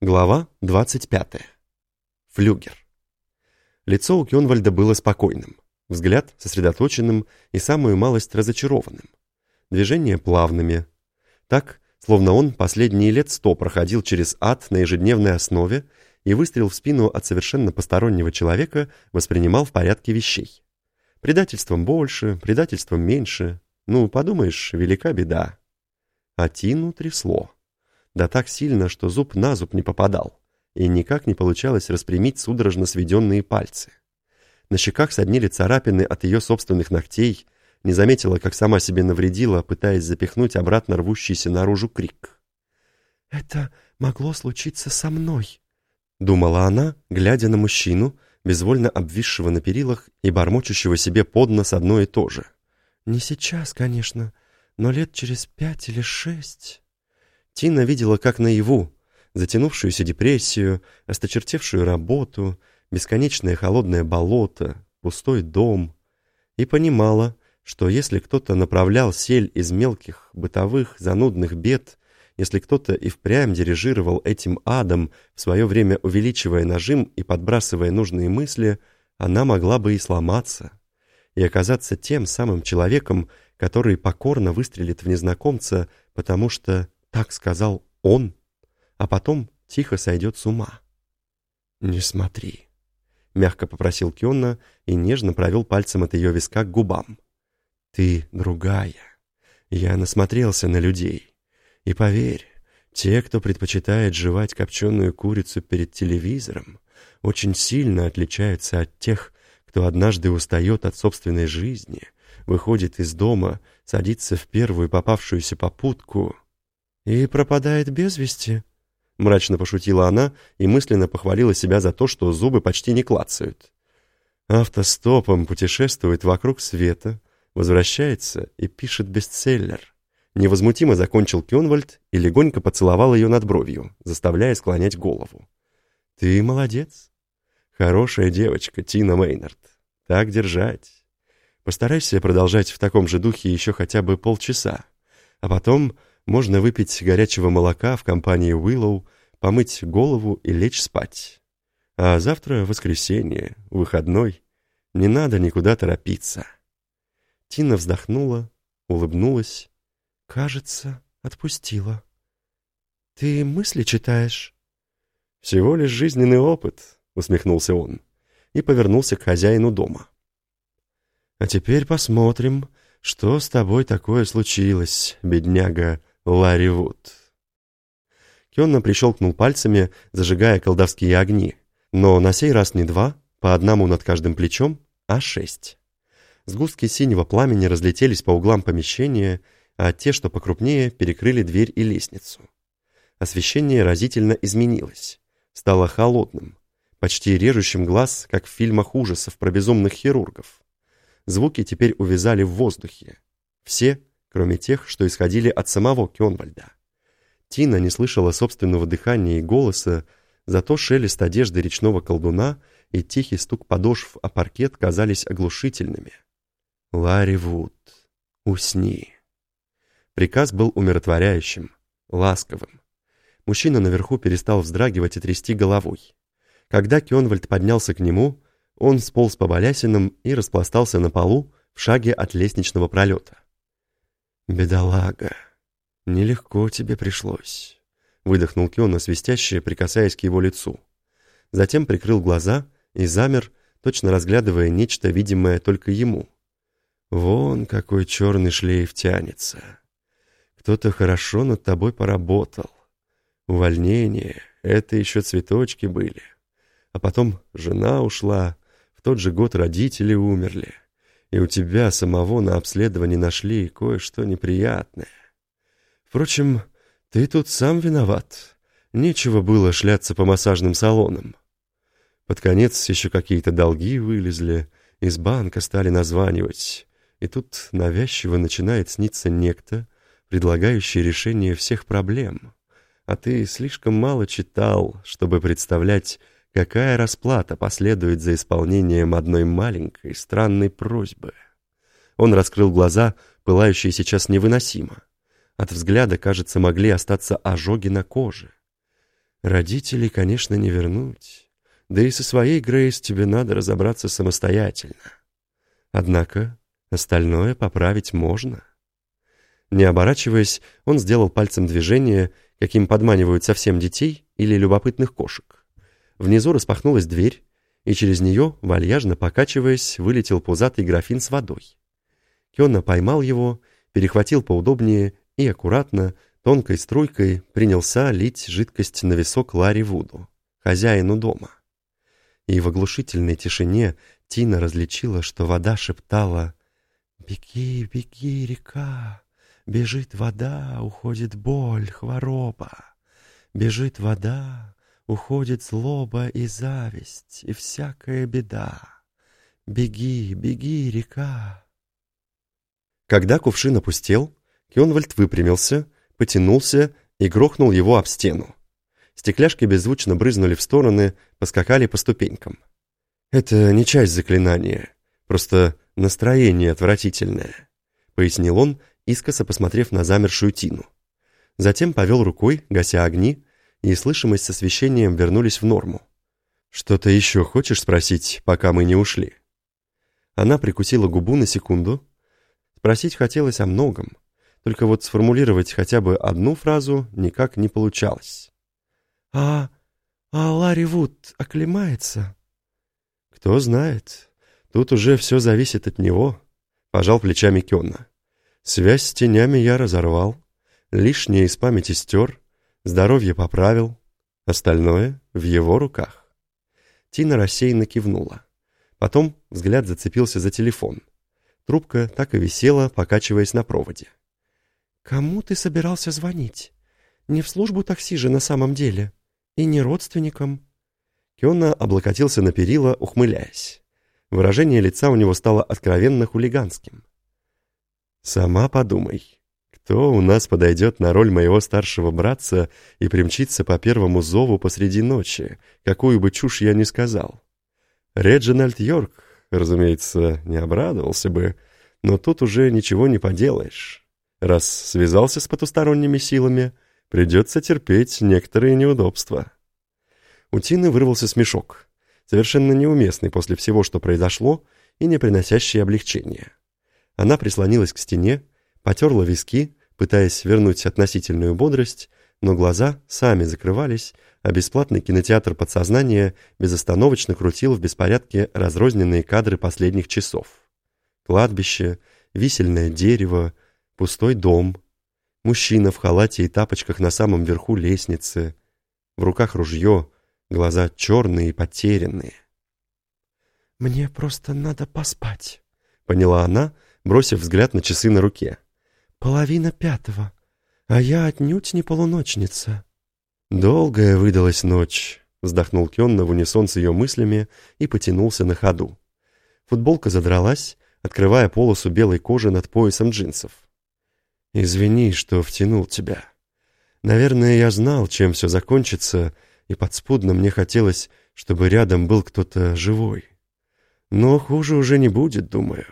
Глава 25. Флюгер. Лицо у Кёнвальда было спокойным, взгляд сосредоточенным и самую малость разочарованным. Движения плавными. Так, словно он последние лет сто проходил через ад на ежедневной основе и выстрел в спину от совершенно постороннего человека воспринимал в порядке вещей. Предательством больше, предательством меньше. Ну, подумаешь, велика беда. А Тину трясло. Да так сильно, что зуб на зуб не попадал, и никак не получалось распрямить судорожно сведенные пальцы. На щеках соднили царапины от ее собственных ногтей, не заметила, как сама себе навредила, пытаясь запихнуть обратно рвущийся наружу крик. «Это могло случиться со мной», — думала она, глядя на мужчину, безвольно обвисшего на перилах и бормочущего себе под нос одно и то же. «Не сейчас, конечно, но лет через пять или шесть...» Тина видела как наяву, затянувшуюся депрессию, осточертевшую работу, бесконечное холодное болото, пустой дом, и понимала, что если кто-то направлял сель из мелких, бытовых, занудных бед, если кто-то и впрямь дирижировал этим адом, в свое время увеличивая нажим и подбрасывая нужные мысли, она могла бы и сломаться, и оказаться тем самым человеком, который покорно выстрелит в незнакомца, потому что так сказал он, а потом тихо сойдет с ума. «Не смотри», — мягко попросил Кионна и нежно провел пальцем от ее виска к губам. «Ты другая. Я насмотрелся на людей. И поверь, те, кто предпочитает жевать копченую курицу перед телевизором, очень сильно отличаются от тех, кто однажды устает от собственной жизни, выходит из дома, садится в первую попавшуюся попутку и пропадает без вести. Мрачно пошутила она и мысленно похвалила себя за то, что зубы почти не клацают. Автостопом путешествует вокруг света, возвращается и пишет бестселлер. Невозмутимо закончил Кёнвальд и легонько поцеловал ее над бровью, заставляя склонять голову. «Ты молодец. Хорошая девочка, Тина Мейнард. Так держать. Постарайся продолжать в таком же духе еще хотя бы полчаса, а потом можно выпить горячего молока в компании Уиллоу, помыть голову и лечь спать. А завтра воскресенье, выходной, не надо никуда торопиться. Тина вздохнула, улыбнулась. Кажется, отпустила. Ты мысли читаешь? Всего лишь жизненный опыт, усмехнулся он и повернулся к хозяину дома. А теперь посмотрим, что с тобой такое случилось, бедняга Ларри Вуд. Кенна прищелкнул пальцами, зажигая колдовские огни, но на сей раз не два, по одному над каждым плечом, а шесть. Сгустки синего пламени разлетелись по углам помещения, а те, что покрупнее, перекрыли дверь и лестницу. Освещение разительно изменилось, стало холодным, почти режущим глаз, как в фильмах ужасов про безумных хирургов. Звуки теперь увязали в воздухе. Все, кроме тех, что исходили от самого Кёнвальда. Тина не слышала собственного дыхания и голоса, зато шелест одежды речного колдуна и тихий стук подошв о паркет казались оглушительными. «Ларри Вуд, усни!» Приказ был умиротворяющим, ласковым. Мужчина наверху перестал вздрагивать и трясти головой. Когда Кёнвальд поднялся к нему, он сполз по балясинам и распластался на полу в шаге от лестничного пролета. «Бедолага, нелегко тебе пришлось», — выдохнул Киона свистяще, прикасаясь к его лицу. Затем прикрыл глаза и замер, точно разглядывая нечто, видимое только ему. «Вон какой черный шлейф тянется. Кто-то хорошо над тобой поработал. Увольнение — это еще цветочки были. А потом жена ушла, в тот же год родители умерли и у тебя самого на обследовании нашли кое-что неприятное. Впрочем, ты тут сам виноват. Нечего было шляться по массажным салонам. Под конец еще какие-то долги вылезли, из банка стали названивать, и тут навязчиво начинает сниться некто, предлагающий решение всех проблем. А ты слишком мало читал, чтобы представлять, Какая расплата последует за исполнением одной маленькой странной просьбы? Он раскрыл глаза, пылающие сейчас невыносимо. От взгляда, кажется, могли остаться ожоги на коже. Родителей, конечно, не вернуть. Да и со своей Грейс тебе надо разобраться самостоятельно. Однако остальное поправить можно. Не оборачиваясь, он сделал пальцем движение, каким подманивают совсем детей или любопытных кошек. Внизу распахнулась дверь, и через нее, вальяжно покачиваясь, вылетел пузатый графин с водой. Кёна поймал его, перехватил поудобнее и аккуратно, тонкой струйкой, принялся лить жидкость на висок Ларри Вуду, хозяину дома. И в оглушительной тишине Тина различила, что вода шептала «Беги, беги, река, бежит вода, уходит боль, хвороба, бежит вода, уходит злоба и зависть, и всякая беда. Беги, беги, река». Когда кувшин опустел, Кёнвальд выпрямился, потянулся и грохнул его об стену. Стекляшки беззвучно брызнули в стороны, поскакали по ступенькам. «Это не часть заклинания, просто настроение отвратительное», — пояснил он, искоса посмотрев на замершую Тину. Затем повел рукой, гася огни, и слышимость с освещением вернулись в норму. «Что-то еще хочешь спросить, пока мы не ушли?» Она прикусила губу на секунду. Спросить хотелось о многом, только вот сформулировать хотя бы одну фразу никак не получалось. «А... а Ларри Вуд оклемается?» «Кто знает. Тут уже все зависит от него», — пожал плечами Кённа. «Связь с тенями я разорвал, лишнее из памяти стер, здоровье поправил, остальное в его руках». Тина рассеянно кивнула. Потом взгляд зацепился за телефон. Трубка так и висела, покачиваясь на проводе. «Кому ты собирался звонить? Не в службу такси же на самом деле. И не родственникам». Кёна облокотился на перила, ухмыляясь. Выражение лица у него стало откровенно хулиганским. «Сама подумай, кто у нас подойдет на роль моего старшего братца и примчится по первому зову посреди ночи, какую бы чушь я ни сказал? Реджинальд Йорк, разумеется, не обрадовался бы, но тут уже ничего не поделаешь». Раз связался с потусторонними силами, придется терпеть некоторые неудобства. У Тины вырвался смешок, совершенно неуместный после всего, что произошло, и не приносящий облегчения. Она прислонилась к стене, потерла виски, пытаясь вернуть относительную бодрость, но глаза сами закрывались, а бесплатный кинотеатр подсознания безостановочно крутил в беспорядке разрозненные кадры последних часов. Кладбище, висельное дерево, Пустой дом. Мужчина в халате и тапочках на самом верху лестницы. В руках ружье, глаза черные и потерянные. «Мне просто надо поспать», — поняла она, бросив взгляд на часы на руке. «Половина пятого, а я отнюдь не полуночница». «Долгая выдалась ночь», — вздохнул Кенна в унисон с ее мыслями и потянулся на ходу. Футболка задралась, открывая полосу белой кожи над поясом джинсов. Извини, что втянул тебя. Наверное, я знал, чем все закончится, и подспудно мне хотелось, чтобы рядом был кто-то живой. Но хуже уже не будет, думаю.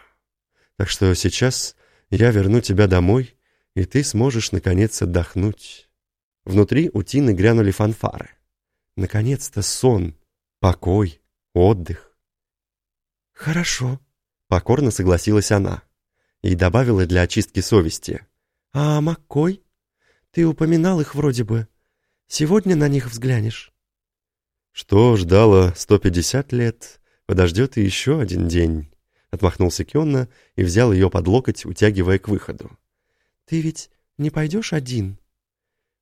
Так что сейчас я верну тебя домой, и ты сможешь, наконец, отдохнуть. Внутри у Тины грянули фанфары. Наконец-то сон, покой, отдых. «Хорошо», — покорно согласилась она и добавила для очистки совести. «А Маккой? Ты упоминал их вроде бы. Сегодня на них взглянешь?» «Что сто пятьдесят лет, подождет и еще один день», — отмахнулся Кенна и взял ее под локоть, утягивая к выходу. «Ты ведь не пойдешь один?»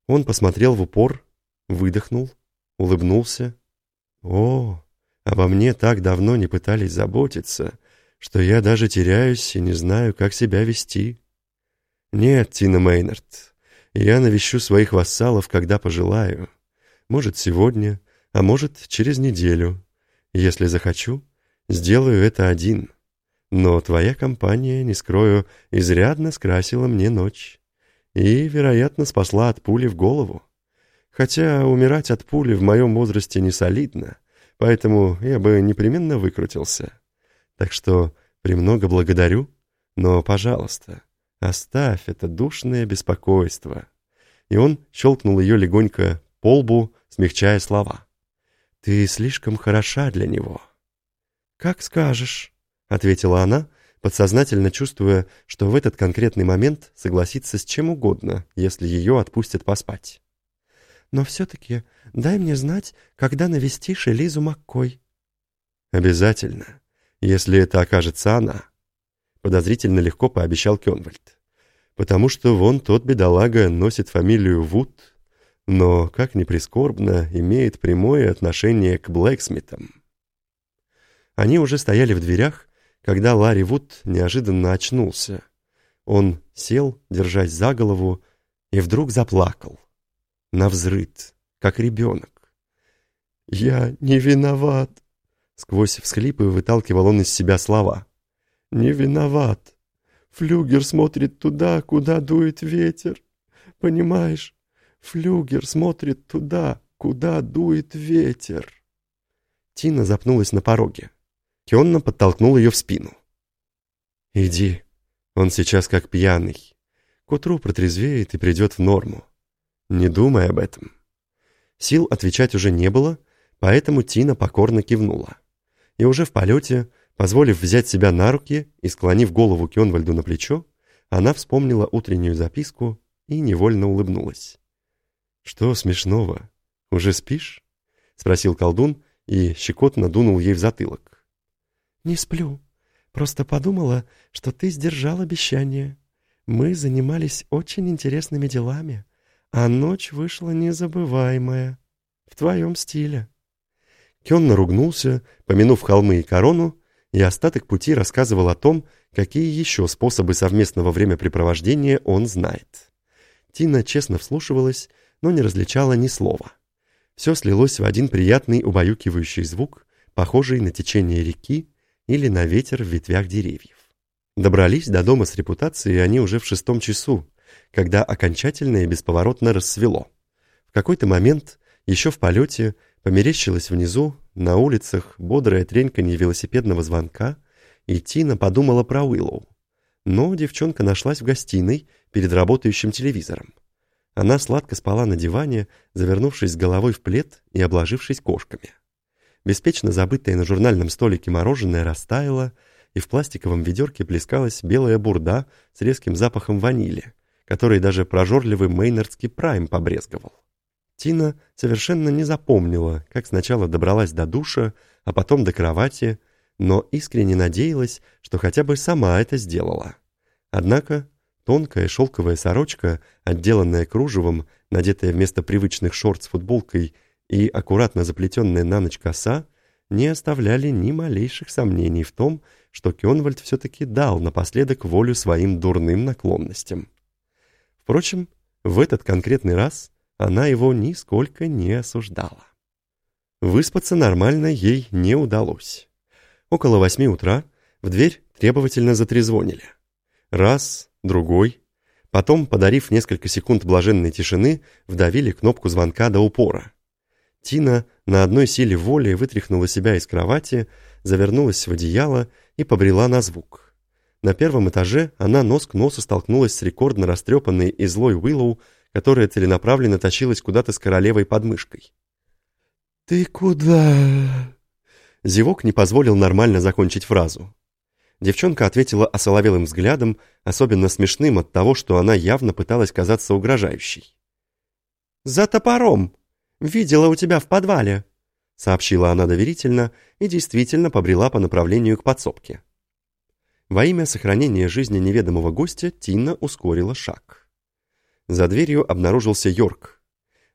Он посмотрел в упор, выдохнул, улыбнулся. «О, обо мне так давно не пытались заботиться, что я даже теряюсь и не знаю, как себя вести». «Нет, Тина Мейнард, я навещу своих вассалов, когда пожелаю. Может, сегодня, а может, через неделю. Если захочу, сделаю это один. Но твоя компания, не скрою, изрядно скрасила мне ночь. И, вероятно, спасла от пули в голову. Хотя умирать от пули в моем возрасте не солидно, поэтому я бы непременно выкрутился. Так что премного благодарю, но, пожалуйста, Оставь это душное беспокойство. И он щелкнул ее легонько по лбу смягчая слова. «Ты слишком хороша для него». «Как скажешь», — ответила она, подсознательно чувствуя, что в этот конкретный момент согласится с чем угодно, если ее отпустят поспать. «Но все-таки дай мне знать, когда навестишь Элизу Маккой». «Обязательно, если это окажется она», — подозрительно легко пообещал Кенвальд. «Потому что вон тот бедолага носит фамилию Вуд, но, как ни прискорбно, имеет прямое отношение к Блэксмитам». Они уже стояли в дверях, когда Ларри Вуд неожиданно очнулся. Он сел, держась за голову, и вдруг заплакал. Навзрыд, как ребенок. «Я не виноват!» Сквозь всхлипы выталкивал он из себя слова. «Не виноват. Флюгер смотрит туда, куда дует ветер. Понимаешь? Флюгер смотрит туда, куда дует ветер». Тина запнулась на пороге. Кионна подтолкнул ее в спину. «Иди, он сейчас как пьяный. К утру протрезвеет и придет в норму. Не думай об этом». Сил отвечать уже не было, поэтому Тина покорно кивнула. И уже в полете, позволив взять себя на руки и склонив голову Кёнвальду на плечо, она вспомнила утреннюю записку и невольно улыбнулась. «Что смешного? Уже спишь?» — спросил колдун и щекотно дунул ей в затылок. «Не сплю. Просто подумала, что ты сдержал обещание. Мы занимались очень интересными делами, а ночь вышла незабываемая. В твоем стиле». Кен наругнулся, помянув холмы и корону, и остаток пути рассказывал о том, какие еще способы совместного времяпрепровождения он знает. Тина честно вслушивалась, но не различала ни слова. Все слилось в один приятный убаюкивающий звук, похожий на течение реки, или на ветер в ветвях деревьев. Добрались до дома с репутацией они уже в шестом часу, когда окончательно и бесповоротно рассвело. В какой-то момент, еще в полете, померещилось внизу, на улицах, бодрое треньканье велосипедного звонка, и Тина подумала про Уиллоу. Но девчонка нашлась в гостиной перед работающим телевизором. Она сладко спала на диване, завернувшись головой в плед и обложившись кошками. Беспечно забытое на журнальном столике мороженое растаяло, и в пластиковом ведерке плескалась белая бурда с резким запахом ванили, который даже прожорливый Мейнардский прайм побрезговал. Тина совершенно не запомнила, как сначала добралась до душа, а потом до кровати, но искренне надеялась, что хотя бы сама это сделала. Однако тонкая шелковая сорочка, отделанная кружевом, надетая вместо привычных шорт с футболкой и аккуратно заплетенная на ночь коса не оставляли ни малейших сомнений в том, что Кёнвальд все-таки дал напоследок волю своим дурным наклонностям. Впрочем, в этот конкретный раз она его нисколько не осуждала. Выспаться нормально ей не удалось. Около восьми утра в дверь требовательно затрезвонили. Раз, другой. Потом, подарив несколько секунд блаженной тишины, вдавили кнопку звонка до упора. Тина на одной силе воли вытряхнула себя из кровати, завернулась в одеяло и побрела на звук. На первом этаже она нос к носу столкнулась с рекордно растрепанной и злой Уиллоу, которая целенаправленно тащилась куда-то с королевой под мышкой. «Ты куда?» Зевок не позволил нормально закончить фразу. Девчонка ответила осоловелым взглядом, особенно смешным от того, что она явно пыталась казаться угрожающей. «За топором!» «Видела у тебя в подвале», — сообщила она доверительно и действительно побрела по направлению к подсобке. Во имя сохранения жизни неведомого гостя Тина ускорила шаг. За дверью обнаружился Йорк.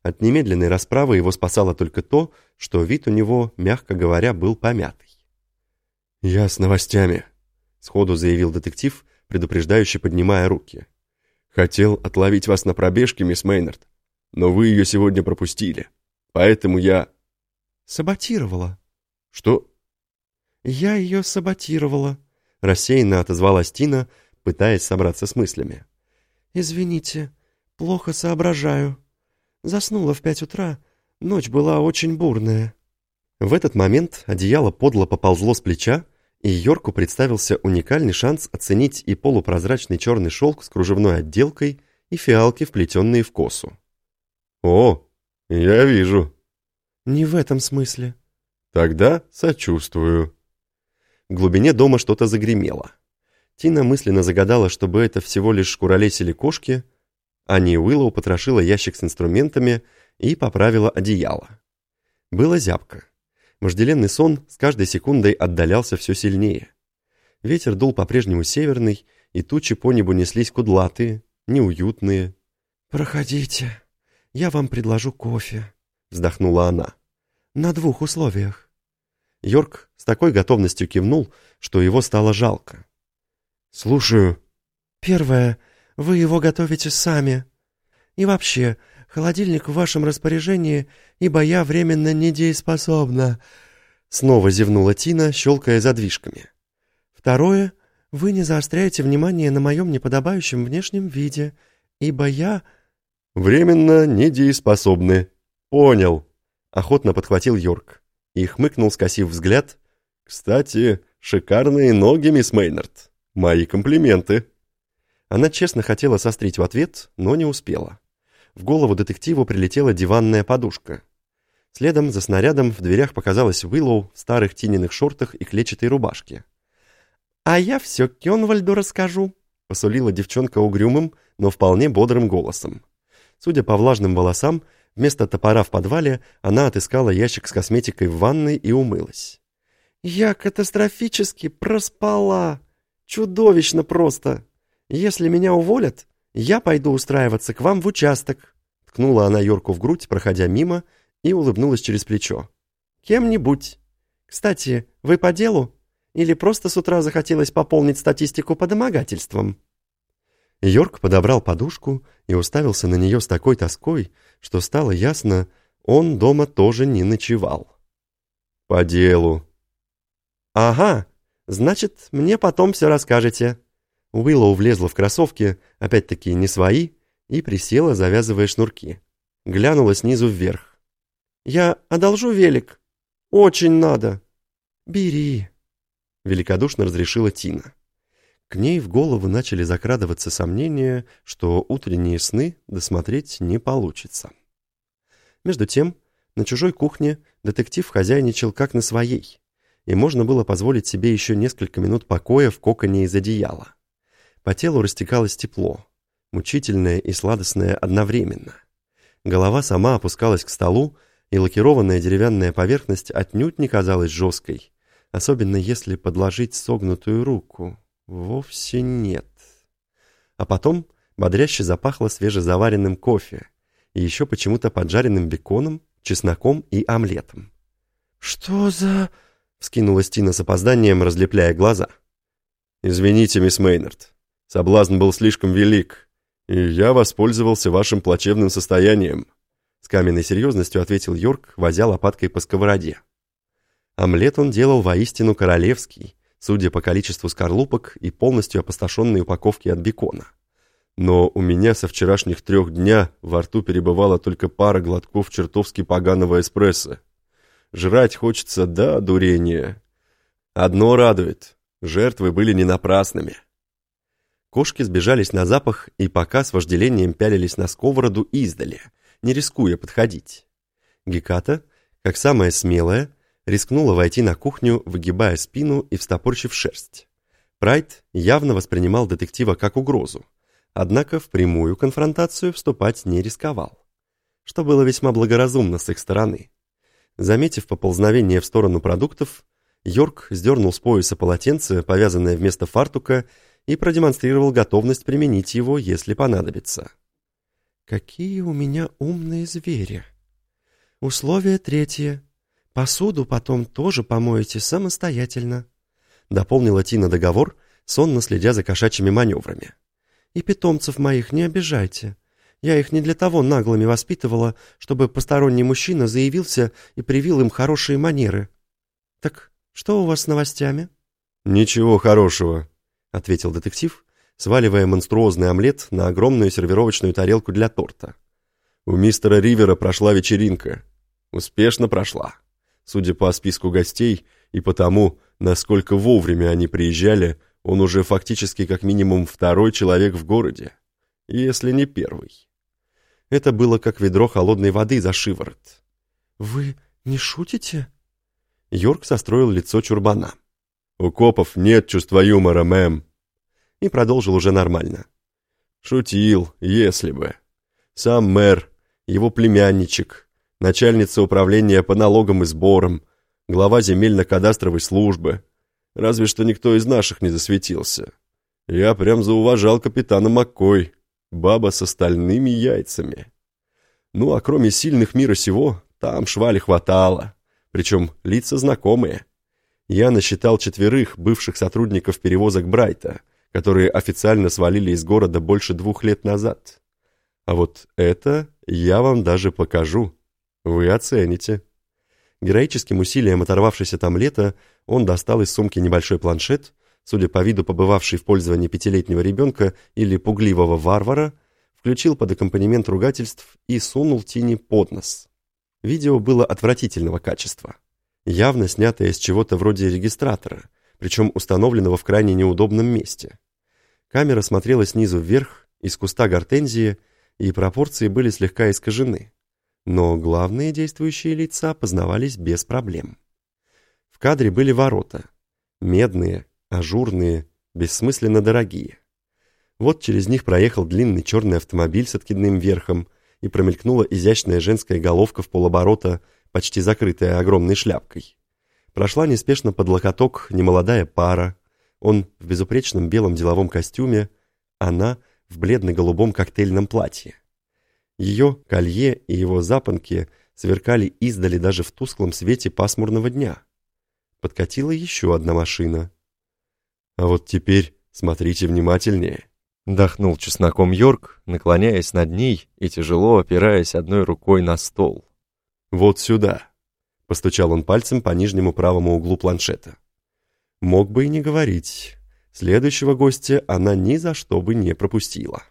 От немедленной расправы его спасало только то, что вид у него, мягко говоря, был помятый. «Я с новостями», — сходу заявил детектив, предупреждающе поднимая руки. «Хотел отловить вас на пробежке, мисс Мейнард но вы ее сегодня пропустили. Поэтому я...» «Саботировала». «Что?» «Я ее саботировала», — рассеянно отозвалась Тина, пытаясь собраться с мыслями. «Извините, плохо соображаю. Заснула в пять утра, ночь была очень бурная». В этот момент одеяло подло поползло с плеча, и Йорку представился уникальный шанс оценить и полупрозрачный черный шелк с кружевной отделкой, и фиалки, вплетенные в косу. «О, я вижу. не в этом смысле». «Тогда сочувствую». В глубине дома что-то загремело. Тина мысленно загадала, чтобы это всего лишь куролесили кошки, а не Уиллоу потрошила ящик с инструментами и поправила одеяло. Было зябко. Вожделенный сон с каждой секундой отдалялся все сильнее. Ветер дул по-прежнему северный, и тучи по небу неслись кудлатые, неуютные. «Проходите, я вам предложу кофе», — вздохнула она. «На двух условиях». Йорк с такой готовностью кивнул, что его стало жалко. «Слушаю». «Первое. Вы его готовите сами. И вообще, холодильник в вашем распоряжении, ибо я временно недееспособна». Снова зевнула Тина, щелкая задвижками. «Второе. Вы не заостряете внимание на моем неподобающем внешнем виде, ибо я...» «Временно недееспособны. Понял», — охотно подхватил Йорк и хмыкнул, скосив взгляд. «Кстати, шикарные ноги, мисс Мейнард. Мои комплименты». Она честно хотела сострить в ответ, но не успела. В голову детективу прилетела диванная подушка. Следом за снарядом в дверях показалась Уиллоу в старых тиненных шортах и клетчатой рубашке. «А я все Кенвальду расскажу», — посулила девчонка угрюмым, но вполне бодрым голосом. Судя по влажным волосам, вместо топора в подвале она отыскала ящик с косметикой в ванной и умылась. «Я катастрофически проспала. Чудовищно просто. Если меня уволят, я пойду устраиваться к вам в участок». Ткнула она Йорку в грудь, проходя мимо, и улыбнулась через плечо. «Кем-нибудь. Кстати, вы по делу? Или просто с утра захотелось пополнить статистику по домогательствам?» Йорк подобрал подушку и уставился на нее с такой тоской, что стало ясно, он дома тоже не ночевал. «По делу». «Ага, значит, мне потом все расскажете». Уиллоу влезла в кроссовки, опять-таки не свои, и присела, завязывая шнурки. Глянула снизу вверх. «Я одолжу велик. Очень надо». «Бери», — великодушно разрешила Тина. К ней в голову начали закрадываться сомнения, что утренние сны досмотреть не получится. Между тем, на чужой кухне детектив хозяйничал как на своей, и можно было позволить себе еще несколько минут покоя в коконе из одеяла. По телу растекалось тепло, мучительное и сладостное одновременно. Голова сама опускалась к столу, и лакированная деревянная поверхность отнюдь не казалась жесткой, особенно если подложить согнутую руку. Вовсе нет. А потом бодряще запахло свежезаваренным кофе и еще почему-то поджаренным беконом, чесноком и омлетом. «Что за...» — вскинулась Тина с опозданием, разлепляя глаза. «Извините, мисс Мейнард, соблазн был слишком велик, и я воспользовался вашим плачевным состоянием», с каменной серьезностью ответил Йорк, возя лопаткой по сковороде. Омлет он делал воистину королевский, судя по количеству скорлупок и полностью опустошенной упаковки от бекона. Но у меня со вчерашних трех дня во рту перебывала только пара глотков чертовски поганого эспрессо. Жрать хочется до дурения. Одно радует — жертвы были не напрасными. Кошки сбежались на запах и пока с вожделением пялились на сковороду издали, не рискуя подходить. Геката, как самая смелая, рискнула войти на кухню, выгибая спину и встопорчив шерсть. Прайд явно воспринимал детектива как угрозу, однако в прямую конфронтацию вступать не рисковал, что было весьма благоразумно с их стороны. Заметив поползновение в сторону продуктов, Йорк сдернул с пояса полотенце, повязанное вместо фартука, и продемонстрировал готовность применить его, если понадобится. «Какие у меня умные звери!» Условие третье. Посуду потом тоже помоете самостоятельно», — дополнила Тина договор, сонно следя за кошачьими маневрами. «И питомцев моих не обижайте. Я их не для того наглыми воспитывала, чтобы посторонний мужчина заявился и привил им хорошие манеры. Так что у вас с новостями?» «Ничего хорошего», — ответил детектив, сваливая монструозный омлет на огромную сервировочную тарелку для торта. «У мистера Ривера прошла вечеринка. Успешно прошла» судя по списку гостей и потому, насколько вовремя они приезжали, он уже фактически как минимум второй человек в городе, если не первый. Это было как ведро холодной воды за шиворот. «Вы не шутите?» Йорк состроил лицо чурбана. «У копов нет чувства юмора, мэм!» И продолжил уже нормально. «Шутил, если бы. Сам мэр, его племянничек, начальница управления по налогам и сборам, глава земельно-кадастровой службы. Разве что никто из наших не засветился. Я прям зауважал капитана Маккой, баба с остальными яйцами. Ну, а кроме сильных мира сего, там швали хватало, причем лица знакомые. Я насчитал четверых бывших сотрудников перевозок Брайта, которые официально свалили из города больше двух лет назад. А вот это я вам даже покажу. Вы оцените. Героическим усилием оторвавшийся там лето, он достал из сумки небольшой планшет, судя по виду побывавший в пользовании пятилетнего ребенка или пугливого варвара, включил под аккомпанемент ругательств и сунул Тине под нос. Видео было отвратительного качества, явно снятое из чего-то вроде регистратора, причем установленного в крайне неудобном месте. Камера смотрела снизу вверх, из куста гортензии, и пропорции были слегка искажены. Но главные действующие лица познавались без проблем. В кадре были ворота. Медные, ажурные, бессмысленно дорогие. Вот через них проехал длинный черный автомобиль с откидным верхом, и промелькнула изящная женская головка в полоборота, почти закрытая огромной шляпкой. Прошла неспешно под локоток немолодая пара, он в безупречном белом деловом костюме, она в бледно-голубом коктейльном платье. Ее колье и его запонки сверкали издали даже в тусклом свете пасмурного дня. Подкатила еще одна машина. А вот теперь смотрите внимательнее. Дохнул чесноком Йорк, наклоняясь над ней и тяжело опираясь одной рукой на стол. «Вот сюда!» — постучал он пальцем по нижнему правому углу планшета. Мог бы и не говорить. Следующего гостя она ни за что бы не пропустила.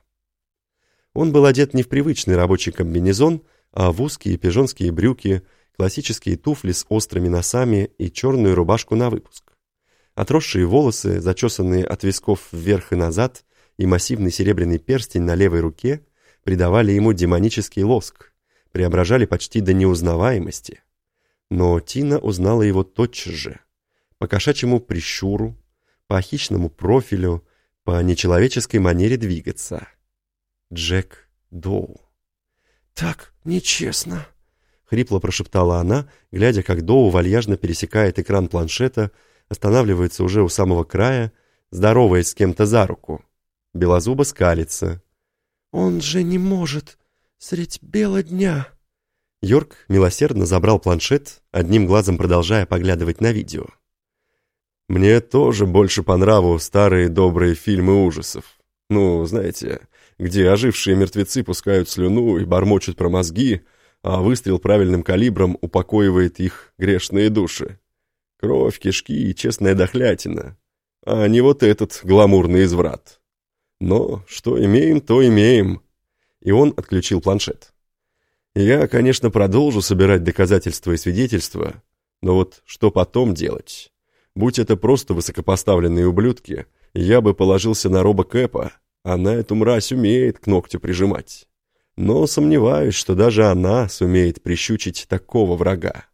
Он был одет не в привычный рабочий комбинезон, а в узкие пижонские брюки, классические туфли с острыми носами и черную рубашку на выпуск. Отросшие волосы, зачесанные от висков вверх и назад, и массивный серебряный перстень на левой руке придавали ему демонический лоск, преображали почти до неузнаваемости. Но Тина узнала его тотчас же, по кошачьему прищуру, по хищному профилю, по нечеловеческой манере двигаться. Джек Доу. «Так нечестно», — хрипло прошептала она, глядя, как Доу вальяжно пересекает экран планшета, останавливается уже у самого края, здороваясь с кем-то за руку. Белозуба скалится. «Он же не может! Средь бела дня!» Йорк милосердно забрал планшет, одним глазом продолжая поглядывать на видео. «Мне тоже больше по нраву старые добрые фильмы ужасов. Ну, знаете, где ожившие мертвецы пускают слюну и бормочут про мозги, а выстрел правильным калибром упокоивает их грешные души. Кровь, кишки и честная дохлятина, а не вот этот гламурный изврат». Но что имеем, то имеем. И он отключил планшет. Я, конечно, продолжу собирать доказательства и свидетельства, но вот что потом делать? Будь это просто высокопоставленные ублюдки, я бы положился на Роба Кэпа, она эту мразь умеет к ногтю прижимать. Но сомневаюсь, что даже она сумеет прищучить такого врага.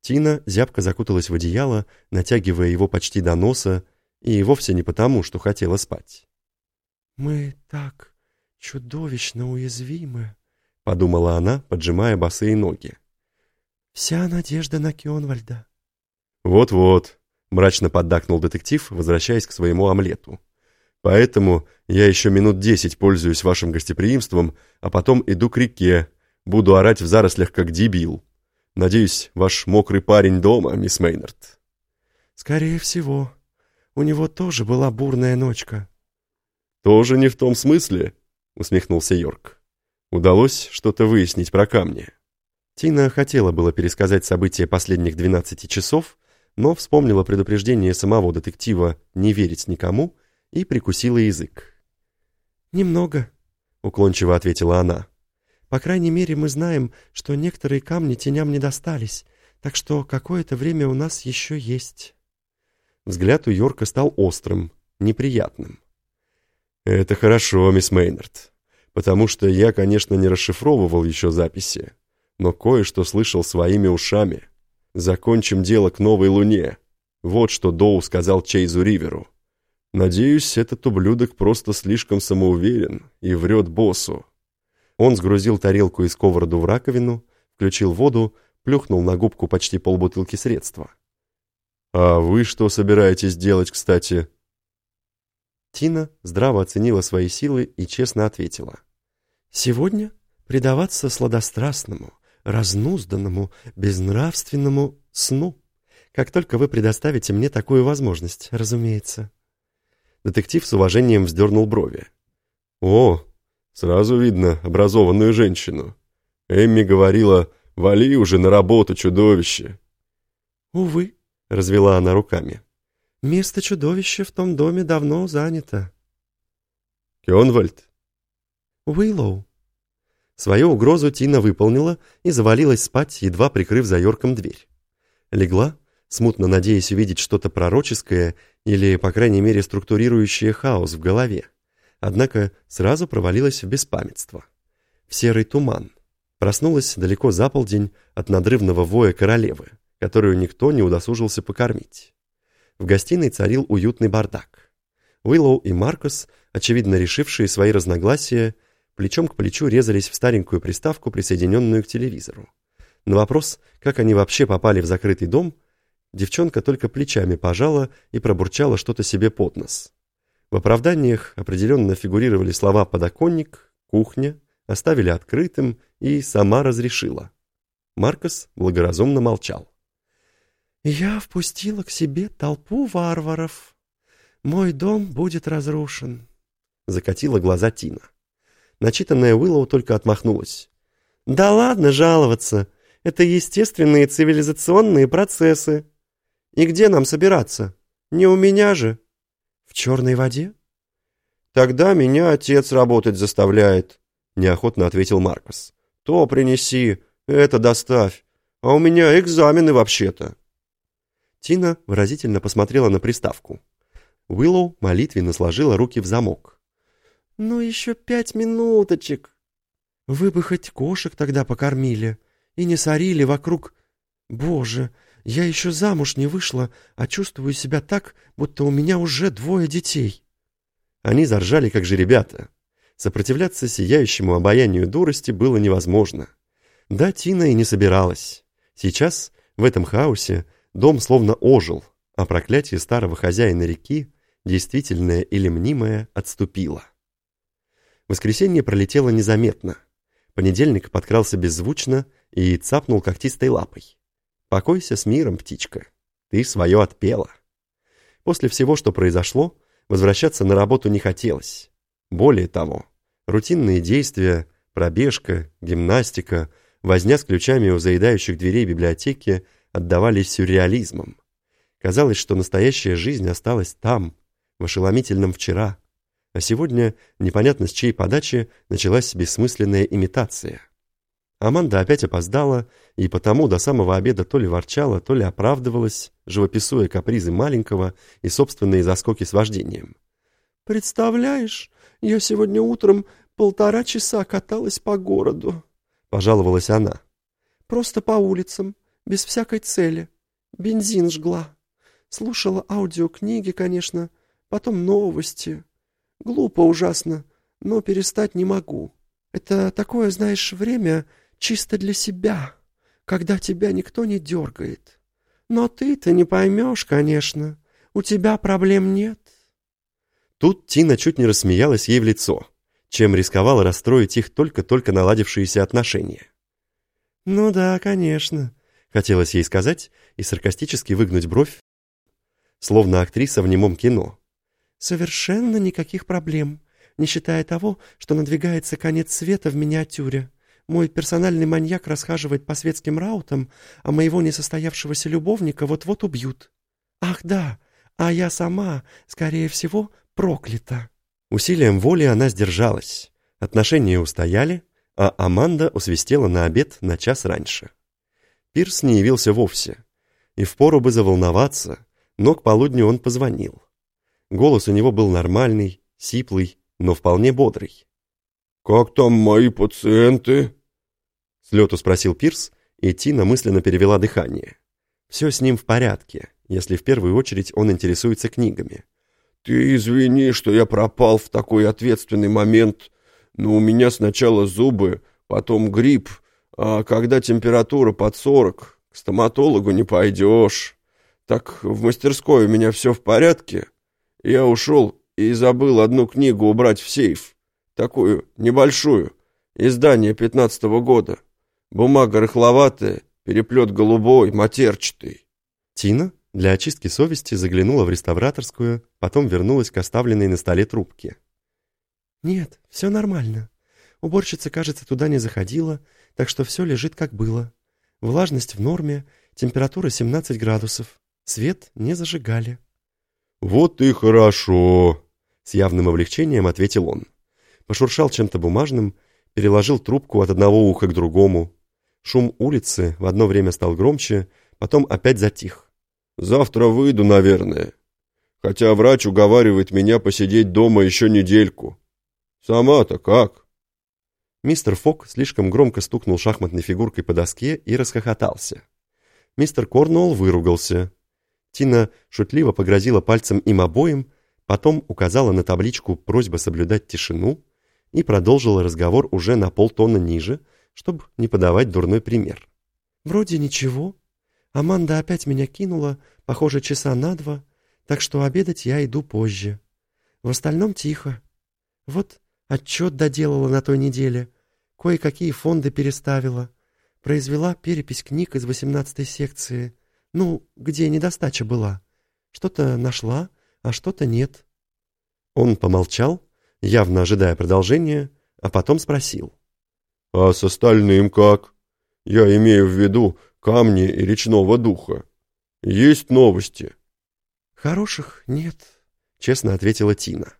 Тина зябко закуталась в одеяло, натягивая его почти до носа, и вовсе не потому, что хотела спать. «Мы так чудовищно уязвимы», — подумала она, поджимая босые ноги. «Вся надежда на Кёнвальда». «Вот-вот», — мрачно поддакнул детектив, возвращаясь к своему омлету. «Поэтому я еще минут десять пользуюсь вашим гостеприимством, а потом иду к реке, буду орать в зарослях как дебил. Надеюсь, ваш мокрый парень дома, мисс Мейнард». «Скорее всего. У него тоже была бурная ночка». «Тоже не в том смысле», — усмехнулся Йорк. «Удалось что-то выяснить про камни». Тина хотела было пересказать события последних 12 часов, но вспомнила предупреждение самого детектива не верить никому и прикусила язык. «Немного», — уклончиво ответила она. «По крайней мере, мы знаем, что некоторые камни теням не достались, так что какое-то время у нас еще есть». Взгляд у Йорка стал острым, неприятным. «Это хорошо, мисс Мейнард, потому что я, конечно, не расшифровывал еще записи, но кое-что слышал своими ушами. Закончим дело к новой луне. Вот что Доу сказал Чейзу Риверу. Надеюсь, этот ублюдок просто слишком самоуверен и врет боссу. Он сгрузил тарелку и сковороду в раковину, включил воду, плюхнул на губку почти полбутылки средства. «А вы что собираетесь делать, кстати?» Тина здраво оценила свои силы и честно ответила. «Сегодня предаваться сладострастному, разнузданному, безнравственному сну. Как только вы предоставите мне такую возможность, разумеется». Детектив с уважением вздернул брови. «О, сразу видно образованную женщину. Эмми говорила, вали уже на работу, чудовище». «Увы», — развела она руками. «Место чудовища в том доме давно занято». «Кёнвальд?» «Уиллоу». Свою угрозу Тина выполнила и завалилась спать, едва прикрыв за Йорком дверь. Легла, смутно надеясь увидеть что-то пророческое или, по крайней мере, структурирующее хаос в голове. Однако сразу провалилась в беспамятство. В серый туман. Проснулась далеко за полдень от надрывного воя королевы которую никто не удосужился покормить. В гостиной царил уютный бардак. Уиллоу и Маркус, очевидно решившие свои разногласия, плечом к плечу резались в старенькую приставку, присоединенную к телевизору. На вопрос, как они вообще попали в закрытый дом, девчонка только плечами пожала и пробурчала что-то себе под нос. В оправданиях определенно фигурировали слова «подоконник», «кухня», оставили открытым и «сама разрешила». Маркос благоразумно молчал. Я впустила к себе толпу варваров. Мой дом будет разрушен. Закатила глаза Тина. Начитанная Уиллоу только отмахнулась. Да ладно жаловаться. Это естественные цивилизационные процессы. И где нам собираться? Не у меня же. В черной воде? Тогда меня отец работать заставляет, неохотно ответил Маркос. То принеси, это доставь. А у меня экзамены вообще-то. Тина выразительно посмотрела на приставку. Уиллоу молитвенно сложила руки в замок. «Ну, еще пять минуточек!» «Вы бы хоть кошек тогда покормили и не сорили вокруг...» «Боже, я еще замуж не вышла, а чувствую себя так, будто у меня уже двое детей!» Они заржали, как же ребята. Сопротивляться сияющему обаянию дурости было невозможно. Да, Тина и не собиралась. Сейчас, в этом хаосе, Дом словно ожил, а проклятие старого хозяина реки, действительное или мнимое, отступило. Воскресенье пролетело незаметно. Понедельник подкрался беззвучно и цапнул когтистой лапой. «Покойся с миром, птичка. Ты свое отпела». После всего, что произошло, возвращаться на работу не хотелось. Более того, рутинные действия, пробежка, гимнастика, возня с ключами у заедающих дверей библиотеки – отдавались сюрреализмом. Казалось, что настоящая жизнь осталась там, в ошеломительном вчера, а сегодня, непонятно с чьей подачи, началась бессмысленная имитация. Аманда опять опоздала, и потому до самого обеда то ли ворчала, то ли оправдывалась, живописуя капризы маленького и собственные заскоки с вождением. «Представляешь, я сегодня утром полтора часа каталась по городу», — пожаловалась она. «Просто по улицам, без всякой цели. Бензин жгла. Слушала аудиокниги, конечно, потом новости. Глупо ужасно, но перестать не могу. Это такое, знаешь, время чисто для себя, когда тебя никто не дергает. Но ты-то не поймешь, конечно. У тебя проблем нет. Тут Тина чуть не рассмеялась ей в лицо, чем рисковала расстроить их только-только наладившиеся отношения. «Ну да, конечно. Хотелось ей сказать и саркастически выгнуть бровь, словно актриса в немом кино. «Совершенно никаких проблем, не считая того, что надвигается конец света в миниатюре. Мой персональный маньяк расхаживает по светским раутам, а моего несостоявшегося любовника вот-вот убьют. Ах да, а я сама, скорее всего, проклята». Усилием воли она сдержалась. Отношения устояли, а Аманда усвистела на обед на час раньше. Пирс не явился вовсе. И впору бы заволноваться, но к полудню он позвонил. Голос у него был нормальный, сиплый, но вполне бодрый. «Как там мои пациенты?» С лету спросил Пирс, и Тина мысленно перевела дыхание. Все с ним в порядке, если в первую очередь он интересуется книгами. «Ты извини, что я пропал в такой ответственный момент, но у меня сначала зубы, потом грипп, а когда температура под сорок, к стоматологу не пойдешь. Так в мастерской у меня все в порядке. Я ушел и забыл одну книгу убрать в сейф. Такую, небольшую, издание пятнадцатого года. Бумага рыхловатая, переплет голубой, матерчатый. Тина для очистки совести заглянула в реставраторскую, потом вернулась к оставленной на столе трубке. «Нет, все нормально. Уборщица, кажется, туда не заходила, так что все лежит как было. Влажность в норме, температура 17 градусов. Свет не зажигали». «Вот и хорошо», — с явным облегчением ответил он. Пошуршал чем-то бумажным, переложил трубку от одного уха к другому. Шум улицы в одно время стал громче, потом опять затих. «Завтра выйду, наверное. Хотя врач уговаривает меня посидеть дома еще недельку. Сама-то как?» Мистер Фок слишком громко стукнул шахматной фигуркой по доске и расхохотался. Мистер Корнуолл выругался. Тина шутливо погрозила пальцем им обоим, потом указала на табличку «Просьба соблюдать тишину» и продолжила разговор уже на полтона ниже, чтобы не подавать дурной пример. «Вроде ничего. Аманда опять меня кинула, похоже, часа на два, так что обедать я иду позже. В остальном тихо. Вот Отчет доделала на той неделе. Кое-какие фонды переставила. Произвела перепись книг из восемнадцатой секции. Ну, где недостача была. Что-то нашла, а что-то нет. Он помолчал, явно ожидая продолжения, а потом спросил. «А с остальным как? Я имею в виду камни и речного духа. Есть новости?» «Хороших нет», — честно ответила Тина.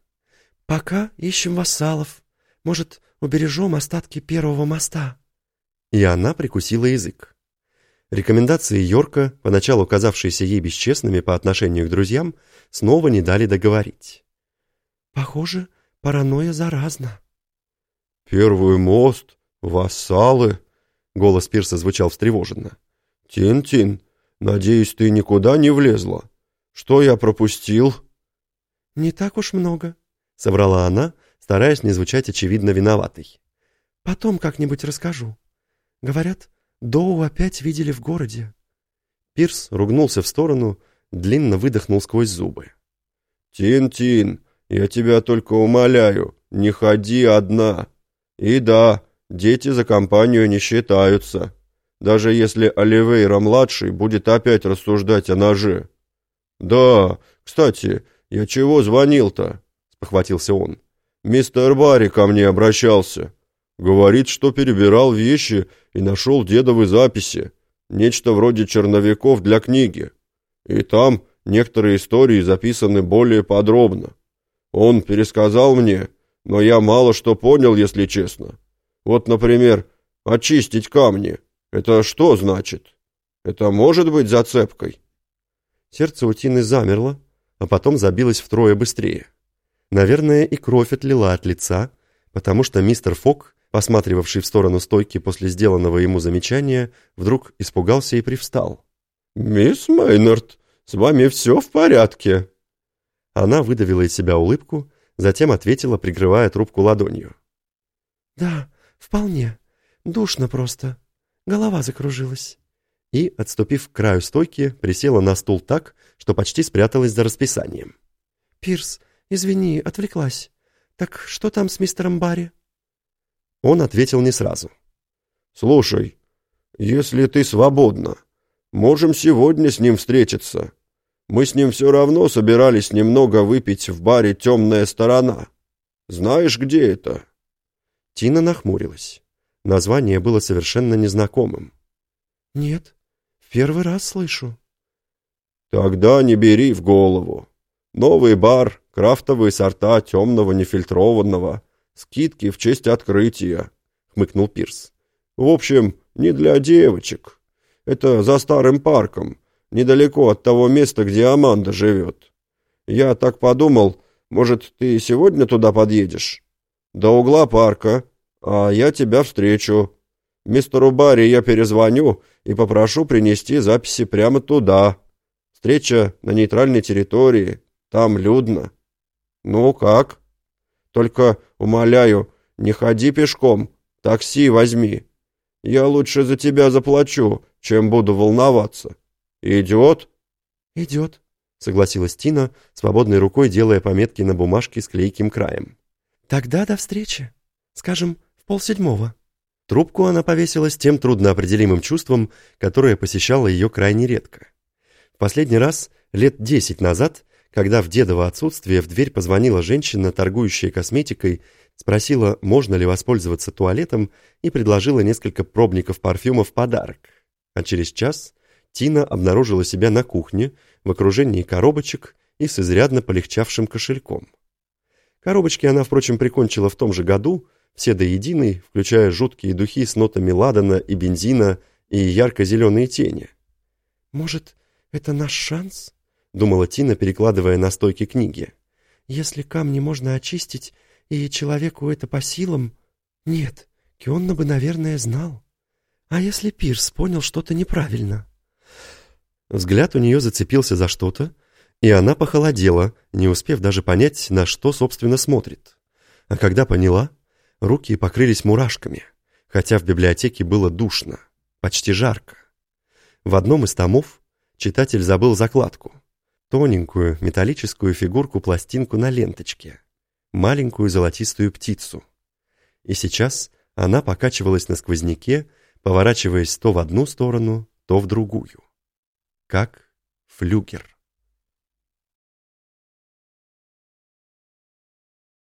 «Пока ищем вассалов. Может, убережем остатки первого моста?» И она прикусила язык. Рекомендации Йорка, поначалу казавшиеся ей бесчестными по отношению к друзьям, снова не дали договорить. «Похоже, паранойя заразна». «Первый мост, вассалы», — голос Пирса звучал встревоженно. «Тин-Тин, надеюсь, ты никуда не влезла. Что я пропустил?» «Не так уж много», — соврала она, стараясь не звучать очевидно виноватой. «Потом как-нибудь расскажу. Говорят, Доу опять видели в городе». Пирс ругнулся в сторону, длинно выдохнул сквозь зубы. «Тин-Тин, я тебя только умоляю, не ходи одна. И да, дети за компанию не считаются, даже если Оливейра-младший будет опять рассуждать о ноже. Да, кстати, я чего звонил-то?» спохватился он. «Мистер Барри ко мне обращался. Говорит, что перебирал вещи и нашел дедовы записи. Нечто вроде черновиков для книги. И там некоторые истории записаны более подробно. Он пересказал мне, но я мало что понял, если честно. Вот, например, очистить камни. Это что значит? Это может быть зацепкой?» Сердце у Тины замерло, а потом забилось втрое быстрее. Наверное, и кровь отлила от лица, потому что мистер Фок, посматривавший в сторону стойки после сделанного ему замечания, вдруг испугался и привстал. «Мисс Мейнард, с вами все в порядке?» Она выдавила из себя улыбку, затем ответила, прикрывая трубку ладонью. «Да, вполне. Душно просто. Голова закружилась». И, отступив к краю стойки, присела на стул так, что почти спряталась за расписанием. «Пирс, «Извини, отвлеклась. Так что там с мистером Барри?» Он ответил не сразу. «Слушай, если ты свободна, можем сегодня с ним встретиться. Мы с ним все равно собирались немного выпить в баре «Темная сторона». Знаешь, где это?» Тина нахмурилась. Название было совершенно незнакомым. «Нет, в первый раз слышу». «Тогда не бери в голову. Новый бар, крафтовые сорта темного нефильтрованного, скидки в честь открытия», — хмыкнул Пирс. «В общем, не для девочек. Это за старым парком, недалеко от того места, где Аманда живет. Я так подумал, может, ты сегодня туда подъедешь? До угла парка, а я тебя встречу. Мистеру Барри я перезвоню и попрошу принести записи прямо туда. Встреча на нейтральной территории. Там людно. Ну как? Только, умоляю, не ходи пешком. Такси возьми. Я лучше за тебя заплачу, чем буду волноваться. Идет? Идет, согласилась Тина, свободной рукой делая пометки на бумажке с клейким краем. Тогда до встречи. Скажем, полседьмого. Трубку она повесила с тем трудноопределимым чувством, которое посещало ее крайне редко. В последний раз, лет десять назад, когда в дедово отсутствие в дверь позвонила женщина, торгующая косметикой, спросила, можно ли воспользоваться туалетом, и предложила несколько пробников парфюма в подарок. А через час Тина обнаружила себя на кухне, в окружении коробочек и с изрядно полегчавшим кошельком. Коробочки она, впрочем, прикончила в том же году, все до единой, включая жуткие духи с нотами ладана и бензина и ярко-зеленые тени. «Может, это наш шанс?» — думала Тина, перекладывая на стойки книги. «Если камни можно очистить, и человеку это по силам...» «Нет, Кионна бы, наверное, знал. А если Пирс понял что-то неправильно?» Взгляд у нее зацепился за что-то, и она похолодела, не успев даже понять, на что, собственно, смотрит. А когда поняла, руки покрылись мурашками, хотя в библиотеке было душно, почти жарко. В одном из томов читатель забыл закладку. Тоненькую металлическую фигурку-пластинку на ленточке. Маленькую золотистую птицу. И сейчас она покачивалась на сквозняке, поворачиваясь то в одну сторону, то в другую. Как флюгер.